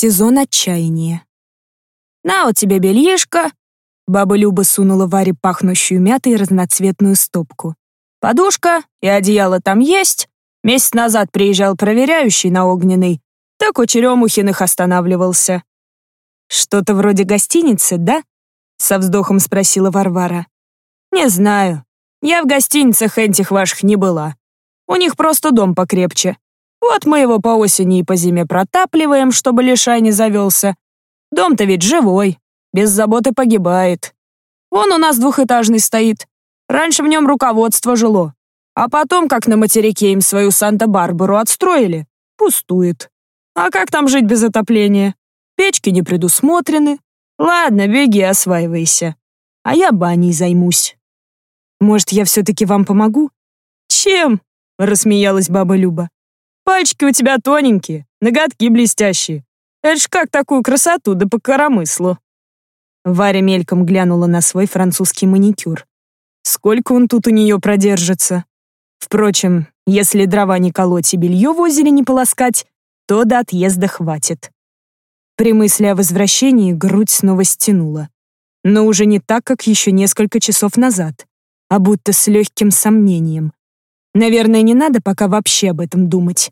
Сезон отчаяния. «На вот тебе бельишко!» Баба Люба сунула Варе пахнущую мятой разноцветную стопку. «Подушка и одеяло там есть. Месяц назад приезжал проверяющий на Огненный, так у Черемухиных останавливался». «Что-то вроде гостиницы, да?» — со вздохом спросила Варвара. «Не знаю. Я в гостиницах этих ваших не была. У них просто дом покрепче. Вот мы его по осени и по зиме протапливаем, чтобы лишай не завелся. Дом-то ведь живой, без заботы погибает. Вон у нас двухэтажный стоит. Раньше в нем руководство жило. А потом, как на материке им свою Санта-Барбару отстроили, пустует. А как там жить без отопления? Печки не предусмотрены. Ладно, беги, осваивайся. А я баней займусь. Может, я все-таки вам помогу? Чем? Рассмеялась баба Люба. Пальчики у тебя тоненькие, ноготки блестящие. Это ж как такую красоту да по коромыслу. Варя мельком глянула на свой французский маникюр. Сколько он тут у нее продержится? Впрочем, если дрова не колоть и белье в озере не полоскать, то до отъезда хватит. При мысли о возвращении грудь снова стянула. Но уже не так, как еще несколько часов назад, а будто с легким сомнением. Наверное, не надо пока вообще об этом думать.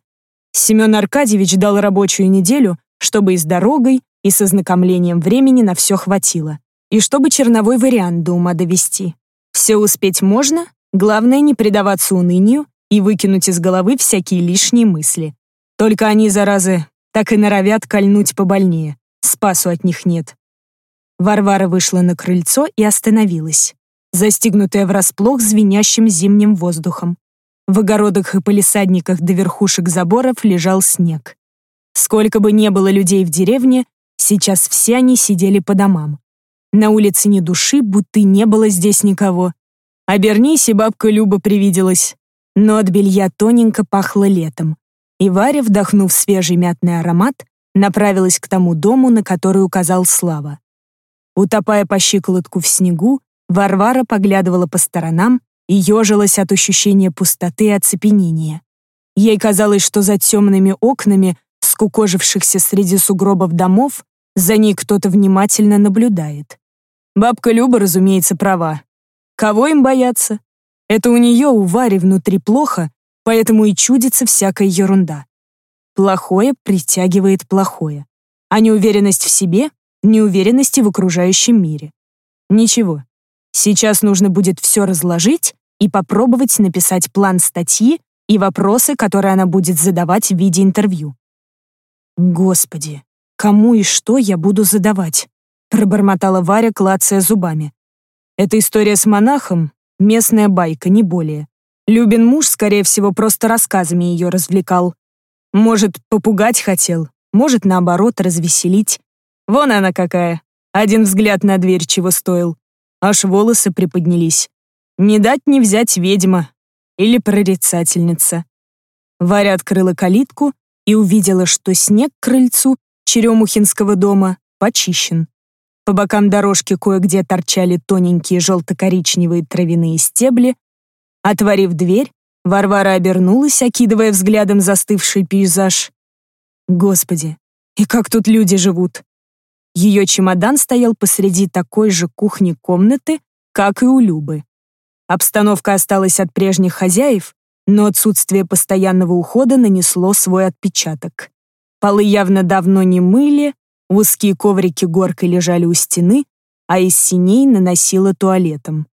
Семен Аркадьевич дал рабочую неделю, чтобы и с дорогой, и с ознакомлением времени на все хватило. И чтобы черновой вариант до ума довести. Все успеть можно, главное не предаваться унынию и выкинуть из головы всякие лишние мысли. Только они, заразы, так и норовят кольнуть побольнее. Спасу от них нет. Варвара вышла на крыльцо и остановилась, застигнутая врасплох звенящим зимним воздухом. В огородах и полисадниках до верхушек заборов лежал снег. Сколько бы ни было людей в деревне, сейчас все они сидели по домам. На улице ни души, будто не было здесь никого. Обернись, и бабка Люба привиделась. Но от белья тоненько пахло летом и Варя, вдохнув свежий мятный аромат, направилась к тому дому, на который указал Слава. Утопая по щиколотку в снегу, Варвара поглядывала по сторонам и ежилась от ощущения пустоты и оцепенения. Ей казалось, что за темными окнами, скукожившихся среди сугробов домов, за ней кто-то внимательно наблюдает. Бабка Люба, разумеется, права. Кого им бояться? Это у нее, у Вари, внутри плохо, Поэтому и чудится всякая ерунда. Плохое притягивает плохое. А неуверенность в себе — неуверенности в окружающем мире. Ничего. Сейчас нужно будет все разложить и попробовать написать план статьи и вопросы, которые она будет задавать в виде интервью. «Господи, кому и что я буду задавать?» пробормотала Варя, клацая зубами. «Эта история с монахом — местная байка, не более. Любин муж, скорее всего, просто рассказами ее развлекал. Может, попугать хотел, может, наоборот, развеселить. Вон она какая. Один взгляд на дверь чего стоил. Аж волосы приподнялись. Не дать не взять ведьма. Или прорицательница. Варя открыла калитку и увидела, что снег к крыльцу Черемухинского дома почищен. По бокам дорожки кое-где торчали тоненькие желто-коричневые травяные стебли, Отворив дверь, Варвара обернулась, окидывая взглядом застывший пейзаж. Господи, и как тут люди живут? Ее чемодан стоял посреди такой же кухни комнаты, как и у Любы. Обстановка осталась от прежних хозяев, но отсутствие постоянного ухода нанесло свой отпечаток. Полы явно давно не мыли, узкие коврики горкой лежали у стены, а из синей наносило туалетом.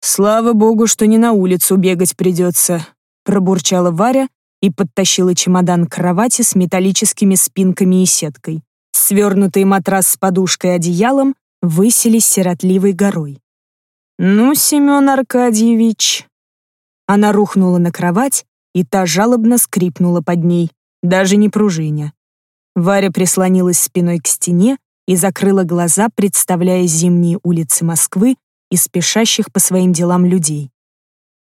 «Слава богу, что не на улицу бегать придется», пробурчала Варя и подтащила чемодан к кровати с металлическими спинками и сеткой. Свернутый матрас с подушкой и одеялом высились сиротливой горой. «Ну, Семен Аркадьевич...» Она рухнула на кровать, и та жалобно скрипнула под ней, даже не пружиня. Варя прислонилась спиной к стене и закрыла глаза, представляя зимние улицы Москвы и спешащих по своим делам людей.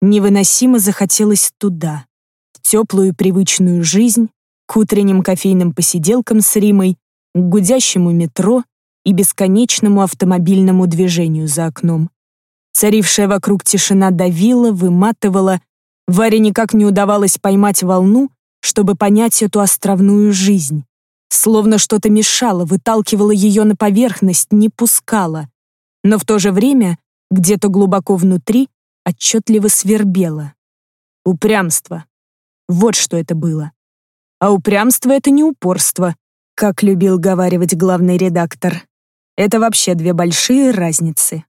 Невыносимо захотелось туда, в теплую привычную жизнь, к утренним кофейным посиделкам с Римой, к гудящему метро и бесконечному автомобильному движению за окном. Царившая вокруг тишина давила, выматывала, Варе никак не удавалось поймать волну, чтобы понять эту островную жизнь. Словно что-то мешало, выталкивало ее на поверхность, не пускало. Но в то же время где-то глубоко внутри отчетливо свербело. Упрямство. Вот что это было. А упрямство — это не упорство, как любил говаривать главный редактор. Это вообще две большие разницы.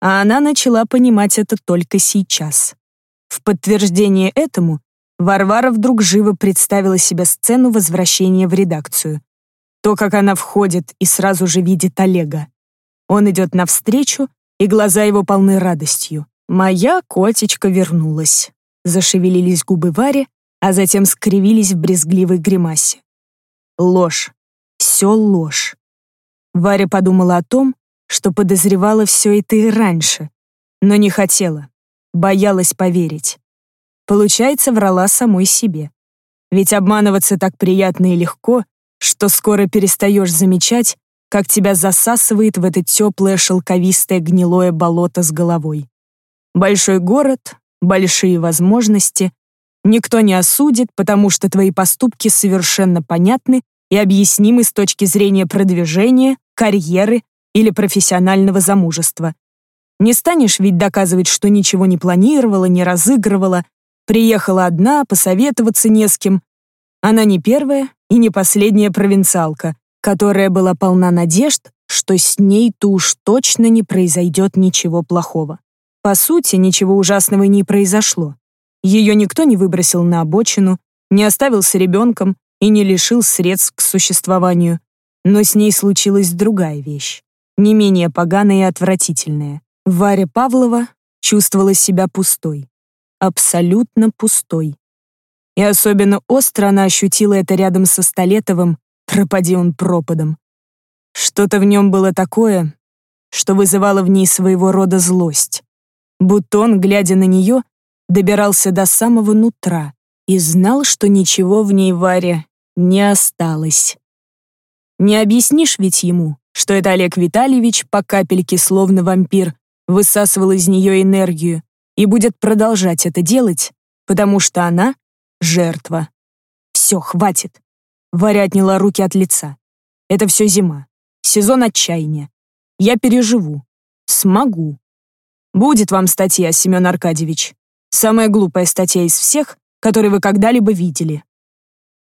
А она начала понимать это только сейчас. В подтверждение этому Варвара вдруг живо представила себе сцену возвращения в редакцию. То, как она входит и сразу же видит Олега. Он идет навстречу, и глаза его полны радостью. «Моя котечка вернулась». Зашевелились губы Вари, а затем скривились в брезгливой гримасе. Ложь. Все ложь. Варя подумала о том, что подозревала все это и раньше, но не хотела, боялась поверить. Получается, врала самой себе. Ведь обманываться так приятно и легко, что скоро перестаешь замечать, как тебя засасывает в это теплое шелковистое гнилое болото с головой. Большой город, большие возможности. Никто не осудит, потому что твои поступки совершенно понятны и объяснимы с точки зрения продвижения, карьеры или профессионального замужества. Не станешь ведь доказывать, что ничего не планировала, не разыгрывала, приехала одна, посоветоваться не с кем. Она не первая и не последняя провинциалка, которая была полна надежд, что с ней-то уж точно не произойдет ничего плохого. По сути, ничего ужасного не произошло. Ее никто не выбросил на обочину, не оставил с ребенком и не лишил средств к существованию. Но с ней случилась другая вещь не менее поганая и отвратительная. Варя Павлова чувствовала себя пустой. Абсолютно пустой. И особенно остро она ощутила это рядом со Столетовым, пропади он пропадом. Что-то в нем было такое, что вызывало в ней своего рода злость. Будто он, глядя на нее, добирался до самого нутра и знал, что ничего в ней Варе не осталось. Не объяснишь ведь ему, что это Олег Витальевич по капельке, словно вампир, высасывал из нее энергию и будет продолжать это делать, потому что она — жертва. Все, хватит. Варя отняла руки от лица. Это все зима. Сезон отчаяния. Я переживу. Смогу. Будет вам статья, Семен Аркадьевич. Самая глупая статья из всех, которые вы когда-либо видели.